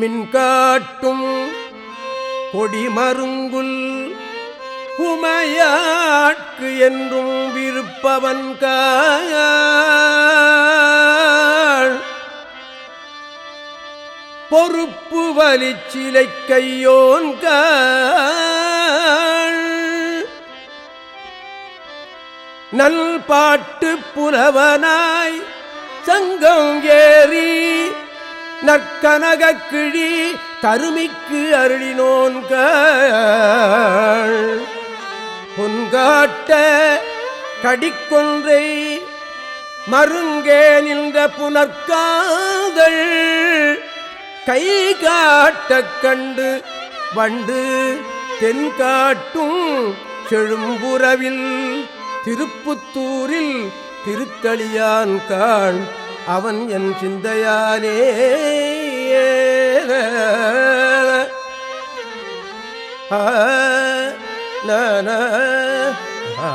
மின்காட்டும் கொடிமருங்குல் உமையாட்கு என்றும் விருப்பவன் பொறுப்பு வலிச்சிலை கையோன்க நல் பாட்டு புலவனாய் சங்கம் நற்கனக கிழி தருமிக்கு அருளினோன்க பொன்காட்ட கடிக்கொன்றை மருங்கே நின்ற புனர்காதள் கை காட்டக் கண்டு வண்டு தென்காட்டும் செழும்புறவில் திருப்புத்தூரில் திருக்களியான் காண். அவன் என் சிந்தையானே ஆ,